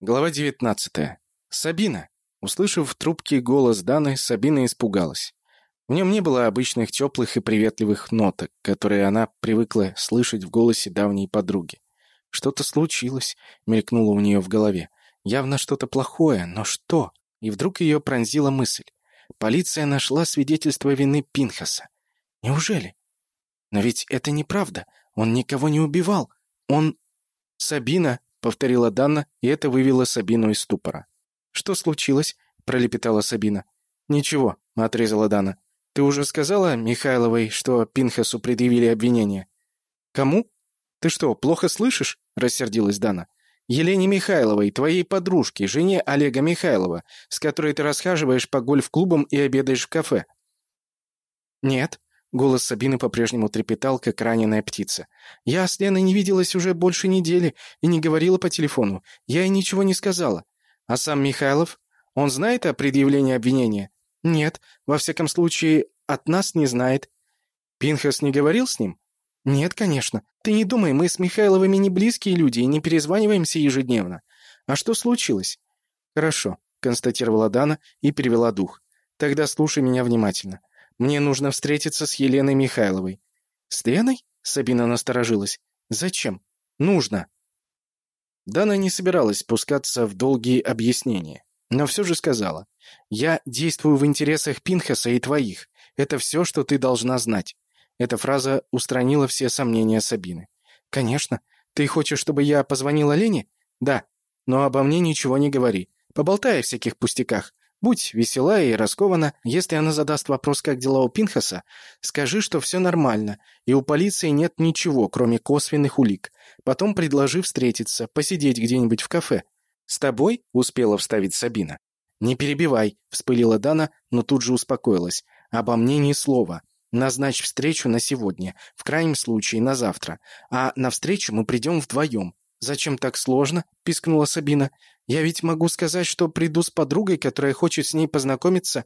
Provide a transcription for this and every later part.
Глава 19. Сабина. Услышав в трубке голос Даны, Сабина испугалась. В нем не было обычных теплых и приветливых ноток, которые она привыкла слышать в голосе давней подруги. «Что-то случилось», — мелькнуло у нее в голове. «Явно что-то плохое, но что?» И вдруг ее пронзила мысль. Полиция нашла свидетельство вины Пинхаса. Неужели? Но ведь это неправда. Он никого не убивал. Он... Сабина, — повторила Дана, и это вывело Сабину из ступора. «Что случилось?» — пролепетала Сабина. «Ничего», — отрезала Дана. «Ты уже сказала Михайловой, что Пинхасу предъявили обвинение?» «Кому? Ты что, плохо слышишь?» — рассердилась Дана. «Елене Михайловой, твоей подружке, жене Олега Михайлова, с которой ты расхаживаешь по гольф-клубам и обедаешь в кафе». «Нет», Голос Сабины по-прежнему трепетал, как раненая птица. «Я с Леной не виделась уже больше недели и не говорила по телефону. Я ей ничего не сказала. А сам Михайлов? Он знает о предъявлении обвинения?» «Нет. Во всяком случае, от нас не знает». «Пинхас не говорил с ним?» «Нет, конечно. Ты не думай, мы с Михайловыми не близкие люди и не перезваниваемся ежедневно. А что случилось?» «Хорошо», — констатировала Дана и перевела дух. «Тогда слушай меня внимательно. Мне нужно встретиться с Еленой Михайловой». «С Леной?» — Сабина насторожилась. «Зачем?» «Нужно». Дана не собиралась спускаться в долгие объяснения, но все же сказала. «Я действую в интересах Пинхаса и твоих. Это все, что ты должна знать». Эта фраза устранила все сомнения Сабины. «Конечно. Ты хочешь, чтобы я позвонила Лене?» «Да. Но обо мне ничего не говори. Поболтай о всяких пустяках. Будь весела и раскована. Если она задаст вопрос, как дела у Пинхаса, скажи, что все нормально, и у полиции нет ничего, кроме косвенных улик. Потом предложи встретиться, посидеть где-нибудь в кафе. «С тобой?» — успела вставить Сабина. «Не перебивай», — вспылила Дана, но тут же успокоилась. «Обо мне ни слова. Назначь встречу на сегодня, в крайнем случае на завтра. А на встречу мы придем вдвоем. «Зачем так сложно?» — пискнула Сабина. «Я ведь могу сказать, что приду с подругой, которая хочет с ней познакомиться».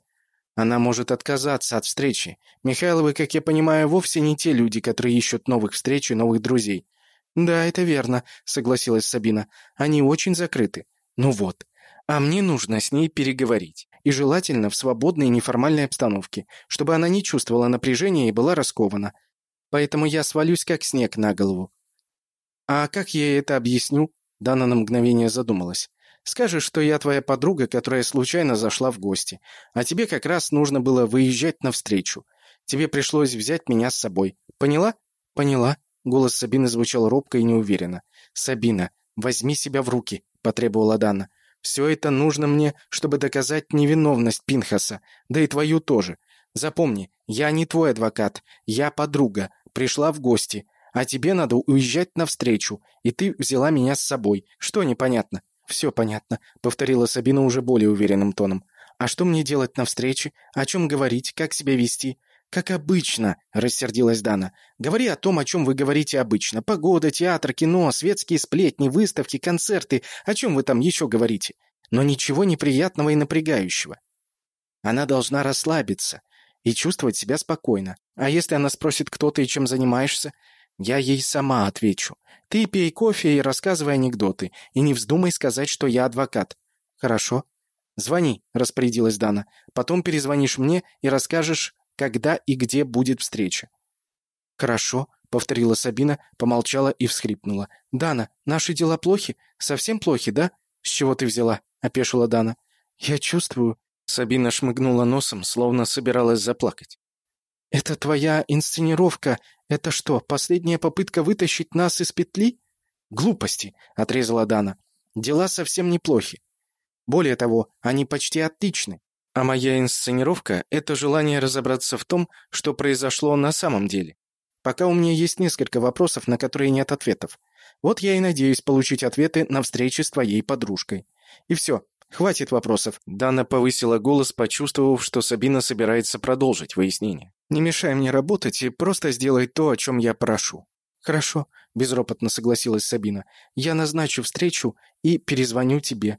Она может отказаться от встречи. Михайловы, как я понимаю, вовсе не те люди, которые ищут новых встреч и новых друзей. «Да, это верно», — согласилась Сабина. «Они очень закрыты». «Ну вот. А мне нужно с ней переговорить. И желательно в свободной неформальной обстановке, чтобы она не чувствовала напряжения и была раскована. Поэтому я свалюсь как снег на голову. «А как я это объясню?» Дана на мгновение задумалась. «Скажешь, что я твоя подруга, которая случайно зашла в гости, а тебе как раз нужно было выезжать навстречу. Тебе пришлось взять меня с собой. Поняла?» «Поняла». Голос Сабины звучал робко и неуверенно. «Сабина, возьми себя в руки», — потребовала Дана. «Все это нужно мне, чтобы доказать невиновность Пинхаса, да и твою тоже. Запомни, я не твой адвокат, я подруга, пришла в гости, а тебе надо уезжать навстречу, и ты взяла меня с собой. Что непонятно?» «Все понятно», — повторила Сабина уже более уверенным тоном. «А что мне делать на встрече? О чем говорить? Как себя вести?» «Как обычно», — рассердилась Дана. «Говори о том, о чем вы говорите обычно. Погода, театр, кино, светские сплетни, выставки, концерты. О чем вы там еще говорите? Но ничего неприятного и напрягающего. Она должна расслабиться и чувствовать себя спокойно. А если она спросит, кто ты и чем занимаешься, я ей сама отвечу. Ты пей кофе и рассказывай анекдоты, и не вздумай сказать, что я адвокат. Хорошо? Звони, распорядилась Дана. Потом перезвонишь мне и расскажешь, когда и где будет встреча. Хорошо, повторила Сабина, помолчала и всхрипнула. Дана, наши дела плохи? Совсем плохи, да? С чего ты взяла? опешила Дана. Я чувствую. Сабина шмыгнула носом, словно собиралась заплакать. «Это твоя инсценировка. Это что, последняя попытка вытащить нас из петли?» «Глупости», — отрезала Дана. «Дела совсем неплохи. Более того, они почти отличны. А моя инсценировка — это желание разобраться в том, что произошло на самом деле. Пока у меня есть несколько вопросов, на которые нет ответов. Вот я и надеюсь получить ответы на встрече с твоей подружкой. И все, «Хватит вопросов». Дана повысила голос, почувствовав, что Сабина собирается продолжить выяснение. «Не мешай мне работать и просто сделай то, о чем я прошу». «Хорошо», — безропотно согласилась Сабина. «Я назначу встречу и перезвоню тебе.